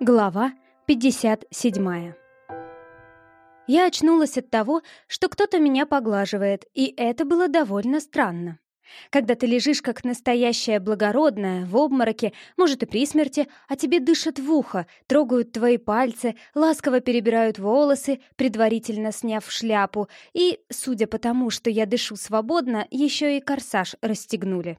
Глава 57 Я очнулась от того, что кто-то меня поглаживает, и это было довольно странно. Когда ты лежишь как настоящая благородная, в обмороке, может и при смерти, а тебе дышат в ухо, трогают твои пальцы, ласково перебирают волосы, предварительно сняв шляпу, и, судя по тому, что я дышу свободно, еще и корсаж расстегнули.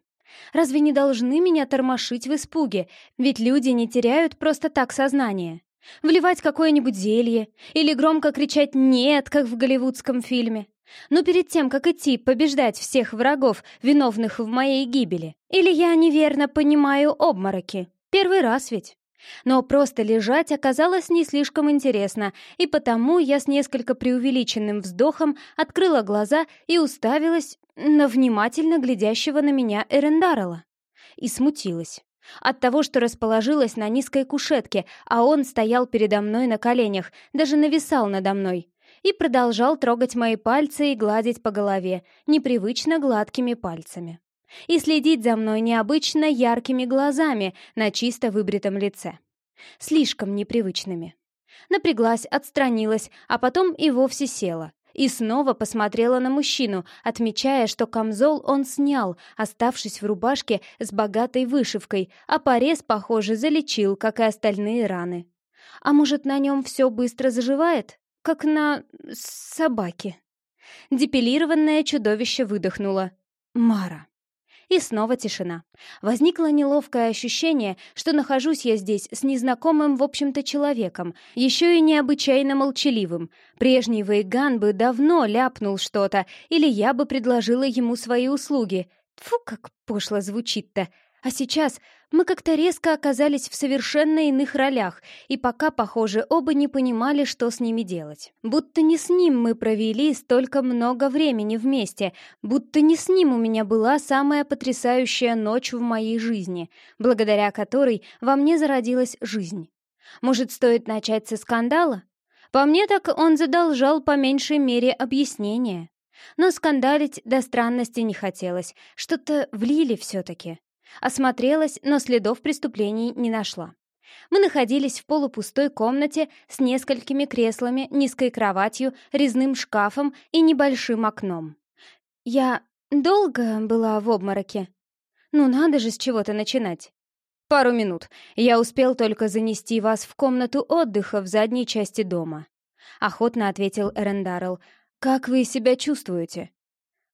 Разве не должны меня тормошить в испуге? Ведь люди не теряют просто так сознание. Вливать какое-нибудь зелье или громко кричать «нет», как в голливудском фильме. Но перед тем, как идти побеждать всех врагов, виновных в моей гибели. Или я неверно понимаю обмороки. Первый раз ведь. Но просто лежать оказалось не слишком интересно, и потому я с несколько преувеличенным вздохом открыла глаза и уставилась на внимательно глядящего на меня Эрендарела. И смутилась. От того, что расположилась на низкой кушетке, а он стоял передо мной на коленях, даже нависал надо мной. И продолжал трогать мои пальцы и гладить по голове, непривычно гладкими пальцами. И следить за мной необычно яркими глазами на чисто выбритом лице. Слишком непривычными. Напряглась, отстранилась, а потом и вовсе села, и снова посмотрела на мужчину, отмечая, что камзол он снял, оставшись в рубашке с богатой вышивкой, а порез, похоже, залечил, как и остальные раны. А может, на нем все быстро заживает? Как на... собаке. Депилированное чудовище выдохнуло. Мара. И снова тишина. Возникло неловкое ощущение, что нахожусь я здесь с незнакомым, в общем-то, человеком, еще и необычайно молчаливым. Прежний Вейган бы давно ляпнул что-то, или я бы предложила ему свои услуги. Тфу, как пошло звучит-то. А сейчас мы как-то резко оказались в совершенно иных ролях, и пока, похоже, оба не понимали, что с ними делать. Будто не с ним мы провели столько много времени вместе, будто не с ним у меня была самая потрясающая ночь в моей жизни, благодаря которой во мне зародилась жизнь. Может, стоит начать со скандала? По мне так он задолжал по меньшей мере объяснения. Но скандалить до странности не хотелось, что-то влили все-таки. Осмотрелась, но следов преступлений не нашла. Мы находились в полупустой комнате с несколькими креслами, низкой кроватью, резным шкафом и небольшим окном. Я долго была в обмороке. Ну надо же с чего-то начинать. Пару минут. Я успел только занести вас в комнату отдыха в задней части дома. Охотно ответил Эрендарл. Как вы себя чувствуете?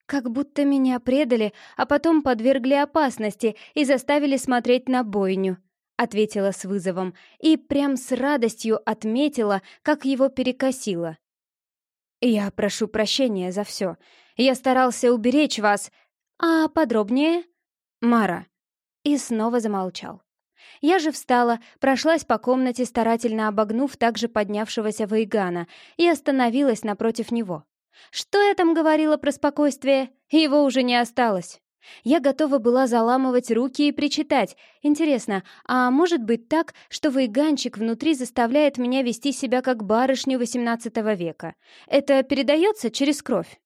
Как будто меня предали, а потом подвергли опасности и заставили смотреть на бойню. Ответила с вызовом и прям с радостью отметила, как его перекосило. «Я прошу прощения за все. Я старался уберечь вас. А подробнее?» «Мара». И снова замолчал. Я же встала, прошлась по комнате, старательно обогнув также поднявшегося Вейгана, и остановилась напротив него. Что я там говорила про спокойствие? Его уже не осталось. Я готова была заламывать руки и причитать. Интересно, а может быть так, что вейганчик внутри заставляет меня вести себя как барышню XVIII века? Это передается через кровь?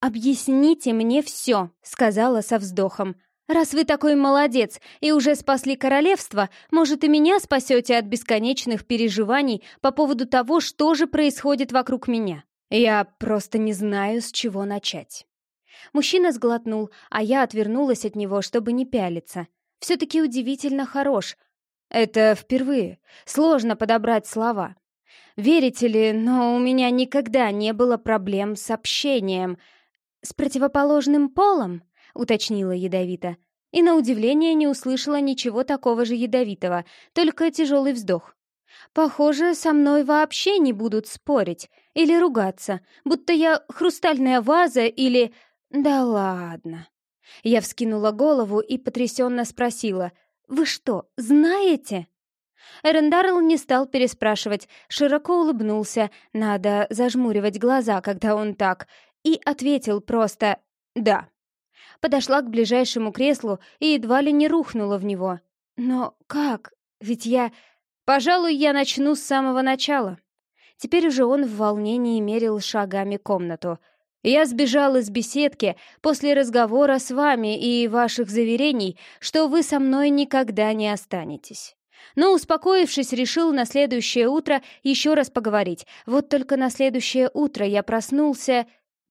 «Объясните мне все», — сказала со вздохом. «Раз вы такой молодец и уже спасли королевство, может, и меня спасете от бесконечных переживаний по поводу того, что же происходит вокруг меня?» Я просто не знаю, с чего начать. Мужчина сглотнул, а я отвернулась от него, чтобы не пялиться. Все-таки удивительно хорош. Это впервые. Сложно подобрать слова. Верите ли, но у меня никогда не было проблем с общением. С противоположным полом, уточнила ядовито. И на удивление не услышала ничего такого же ядовитого, только тяжелый вздох. Похоже, со мной вообще не будут спорить или ругаться, будто я хрустальная ваза или... Да ладно. Я вскинула голову и потрясенно спросила, «Вы что, знаете?» Эрендарл не стал переспрашивать, широко улыбнулся, надо зажмуривать глаза, когда он так, и ответил просто «да». Подошла к ближайшему креслу и едва ли не рухнула в него. «Но как? Ведь я Пожалуй, я начну с самого начала. Теперь уже он в волнении мерил шагами комнату. Я сбежал из беседки после разговора с вами и ваших заверений, что вы со мной никогда не останетесь. Но, успокоившись, решил на следующее утро еще раз поговорить. Вот только на следующее утро я проснулся...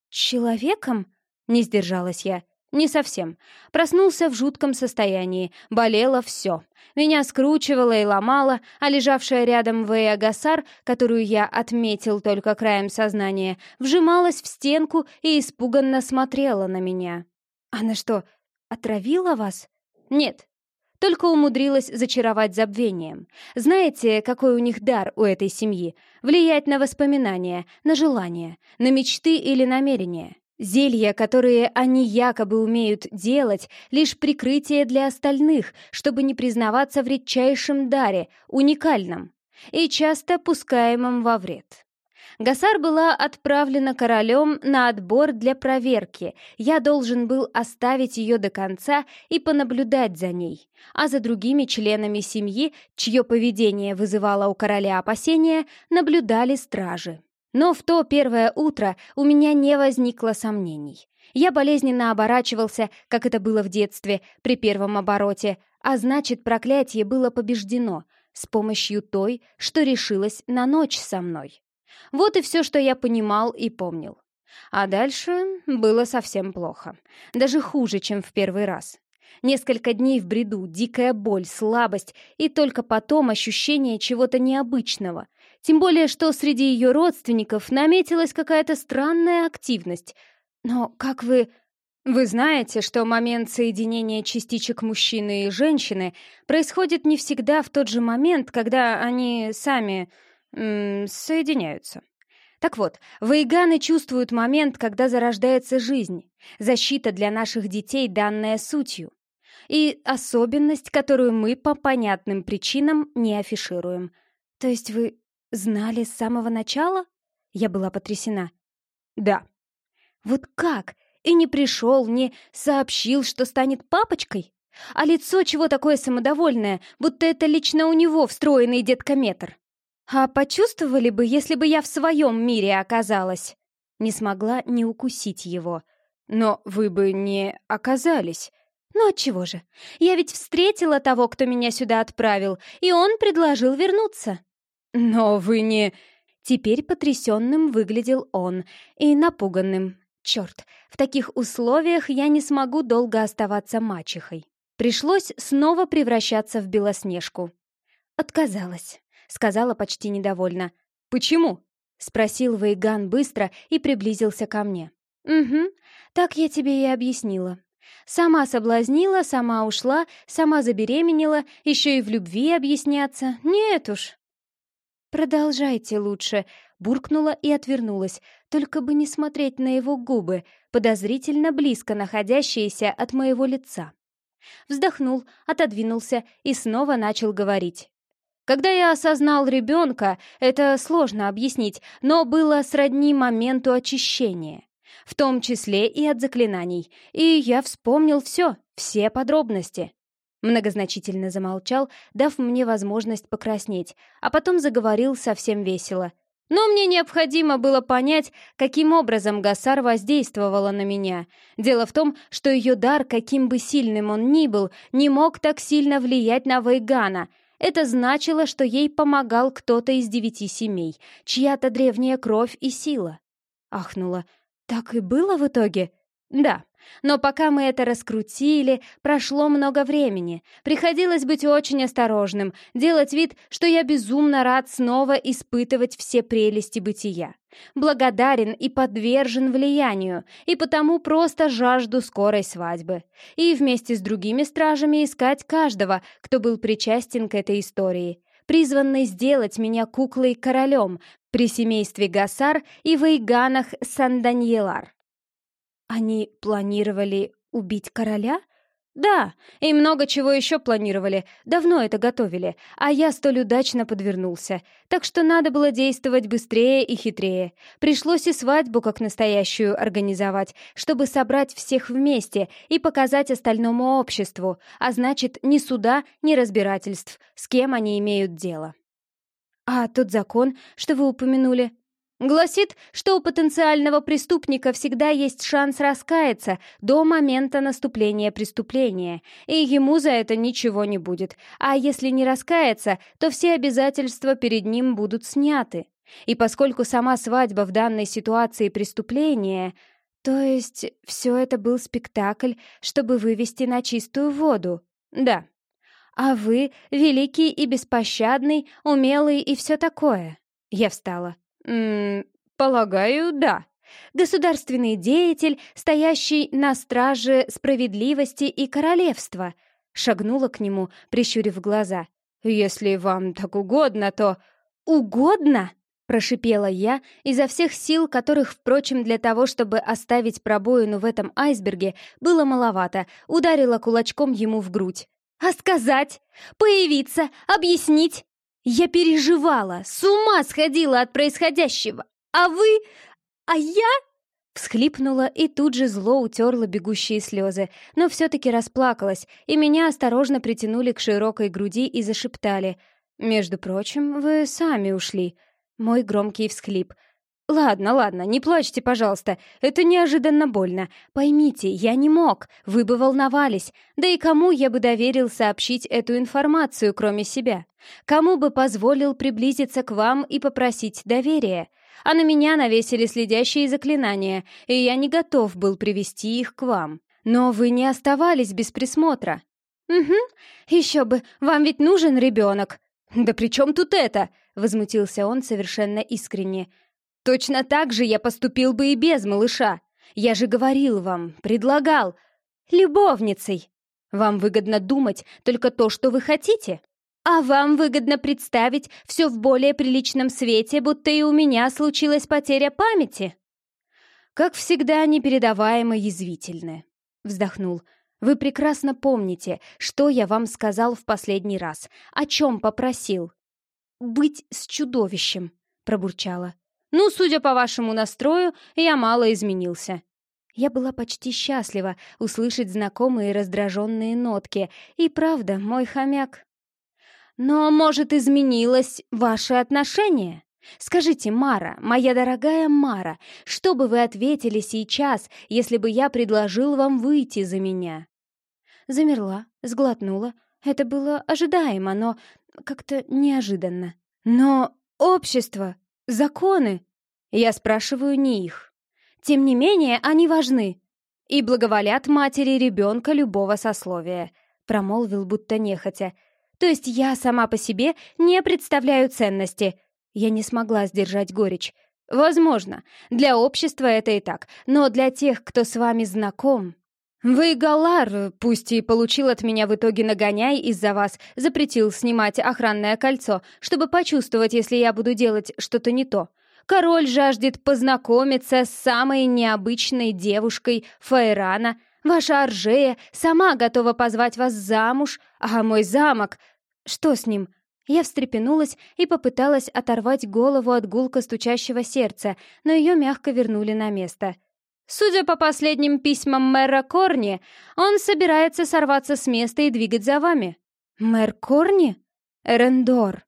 «Человеком?» — не сдержалась я. «Не совсем. Проснулся в жутком состоянии. Болело все. Меня скручивало и ломало, а лежавшая рядом Вэя Гасар, которую я отметил только краем сознания, вжималась в стенку и испуганно смотрела на меня. «Она что, отравила вас?» «Нет, только умудрилась зачаровать забвением. Знаете, какой у них дар у этой семьи? Влиять на воспоминания, на желания, на мечты или намерения. Зелья, которые они якобы умеют делать, лишь прикрытие для остальных, чтобы не признаваться в редчайшем даре, уникальном и часто пускаемом во вред. Гасар была отправлена королем на отбор для проверки. Я должен был оставить ее до конца и понаблюдать за ней. А за другими членами семьи, чье поведение вызывало у короля опасения, наблюдали стражи. Но в то первое утро у меня не возникло сомнений. Я болезненно оборачивался, как это было в детстве, при первом обороте, а значит, проклятие было побеждено с помощью той, что решилась на ночь со мной. Вот и все, что я понимал и помнил. А дальше было совсем плохо. Даже хуже, чем в первый раз. Несколько дней в бреду, дикая боль, слабость и только потом ощущение чего-то необычного. Тем более, что среди ее родственников наметилась какая-то странная активность. Но как вы... Вы знаете, что момент соединения частичек мужчины и женщины происходит не всегда в тот же момент, когда они сами м -м, соединяются. Так вот, вейганы чувствуют момент, когда зарождается жизнь, защита для наших детей, данная сутью, и особенность, которую мы по понятным причинам не афишируем. То есть вы знали с самого начала? Я была потрясена. Да. Вот как? И не пришел, не сообщил, что станет папочкой? А лицо чего такое самодовольное, будто это лично у него встроенный деткометр? А почувствовали бы, если бы я в своем мире оказалась? Не смогла не укусить его. Но вы бы не оказались. Ну отчего же? Я ведь встретила того, кто меня сюда отправил, и он предложил вернуться. Но вы не... Теперь потрясенным выглядел он и напуганным. Черт, в таких условиях я не смогу долго оставаться мачехой. Пришлось снова превращаться в Белоснежку. Отказалась сказала почти недовольно. «Почему?» — спросил Вейган быстро и приблизился ко мне. «Угу, так я тебе и объяснила. Сама соблазнила, сама ушла, сама забеременела, еще и в любви объясняться. Нет уж». «Продолжайте лучше», — буркнула и отвернулась, только бы не смотреть на его губы, подозрительно близко находящиеся от моего лица. Вздохнул, отодвинулся и снова начал говорить. Когда я осознал ребенка, это сложно объяснить, но было сродни моменту очищения, в том числе и от заклинаний, и я вспомнил все, все подробности. Многозначительно замолчал, дав мне возможность покраснеть, а потом заговорил совсем весело. Но мне необходимо было понять, каким образом Гасар воздействовала на меня. Дело в том, что ее дар, каким бы сильным он ни был, не мог так сильно влиять на Вейгана — это значило, что ей помогал кто-то из девяти семей, чья-то древняя кровь и сила. Ахнула. Так и было в итоге? Да. Но пока мы это раскрутили, прошло много времени. Приходилось быть очень осторожным, делать вид, что я безумно рад снова испытывать все прелести бытия. Благодарен и подвержен влиянию, и потому просто жажду скорой свадьбы. И вместе с другими стражами искать каждого, кто был причастен к этой истории, призванный сделать меня куклой-королем при семействе Гасар и Вейганах Сан-Даньелар. Они планировали убить короля? Да, и много чего еще планировали, давно это готовили, а я столь удачно подвернулся. Так что надо было действовать быстрее и хитрее. Пришлось и свадьбу как настоящую организовать, чтобы собрать всех вместе и показать остальному обществу, а значит, ни суда, ни разбирательств, с кем они имеют дело. А тот закон, что вы упомянули? Гласит, что у потенциального преступника всегда есть шанс раскаяться до момента наступления преступления, и ему за это ничего не будет. А если не раскаяться, то все обязательства перед ним будут сняты. И поскольку сама свадьба в данной ситуации преступление, то есть все это был спектакль, чтобы вывести на чистую воду. Да. А вы великий и беспощадный, умелый и все такое. Я встала. «М полагаю, да. Государственный деятель, стоящий на страже справедливости и королевства», шагнула к нему, прищурив глаза. «Если вам так угодно, то...» «Угодно?» прошипела я, изо всех сил, которых, впрочем, для того, чтобы оставить пробоину в этом айсберге, было маловато, ударила кулачком ему в грудь. «А сказать? Появиться? Объяснить? Я переживала, с ума сходила от происходящего. А вы... А я...» Всхлипнула и тут же зло утерла бегущие слезы, но все-таки расплакалась, и меня осторожно притянули к широкой груди и зашептали. «Между прочим, вы сами ушли». Мой громкий всхлип. «Ладно, ладно, не плачьте, пожалуйста. Это неожиданно больно. Поймите, я не мог. Вы бы волновались. Да и кому я бы доверил сообщить эту информацию, кроме себя? Кому бы позволил приблизиться к вам и попросить доверия? А на меня навесили следящие заклинания, и я не готов был привести их к вам. Но вы не оставались без присмотра». «Угу, еще бы, вам ведь нужен ребенок». «Да при чем тут это?» — возмутился он совершенно искренне. Точно так же я поступил бы и без малыша. Я же говорил вам, предлагал. Любовницей. Вам выгодно думать только то, что вы хотите. А вам выгодно представить все в более приличном свете, будто и у меня случилась потеря памяти. Как всегда, непередаваемо язвительны. Вздохнул. Вы прекрасно помните, что я вам сказал в последний раз, о чем попросил. «Быть с чудовищем», — пробурчала. Ну, судя по вашему настрою, я мало изменился». Я была почти счастлива услышать знакомые раздраженные нотки. И правда, мой хомяк. «Но, может, изменилось ваше отношение?» «Скажите, Мара, моя дорогая Мара, что бы вы ответили сейчас, если бы я предложил вам выйти за меня?» Замерла, сглотнула. Это было ожидаемо, но как-то неожиданно. «Но общество Законы? Я спрашиваю не их. Тем не менее, они важны. И благоволят матери ребенка любого сословия, промолвил будто нехотя. То есть я сама по себе не представляю ценности. Я не смогла сдержать горечь. Возможно, для общества это и так, но для тех, кто с вами знаком, «Вы, Галар, пусть и получил от меня в итоге нагоняй из-за вас, запретил снимать охранное кольцо, чтобы почувствовать, если я буду делать что-то не то. Король жаждет познакомиться с самой необычной девушкой Фаэрана. Ваша Аржея сама готова позвать вас замуж, а мой замок... Что с ним?» Я встрепенулась и попыталась оторвать голову от гулко стучащего сердца, но ее мягко вернули на место — Судя по последним письмам мэра Корни, он собирается сорваться с места и двигать за вами. Мэр Корни? Эрендор.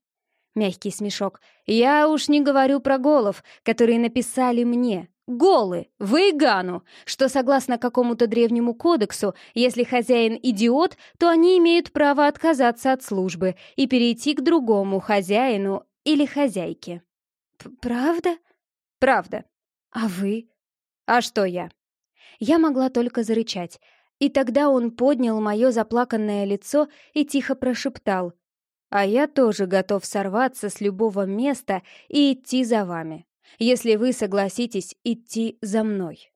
Мягкий смешок. Я уж не говорю про голов, которые написали мне. Голы, Вейгану, что согласно какому-то древнему кодексу, если хозяин идиот, то они имеют право отказаться от службы и перейти к другому хозяину или хозяйке. «Правда?» «Правда. А вы?» «А что я?» Я могла только зарычать, и тогда он поднял мое заплаканное лицо и тихо прошептал. «А я тоже готов сорваться с любого места и идти за вами, если вы согласитесь идти за мной».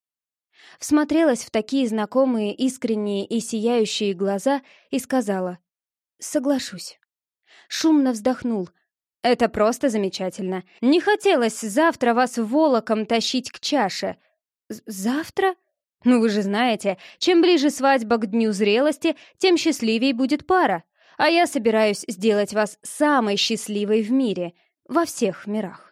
Всмотрелась в такие знакомые, искренние и сияющие глаза и сказала «Соглашусь». Шумно вздохнул. «Это просто замечательно. Не хотелось завтра вас волоком тащить к чаше, «Завтра?» «Ну вы же знаете, чем ближе свадьба к дню зрелости, тем счастливее будет пара. А я собираюсь сделать вас самой счастливой в мире, во всех мирах».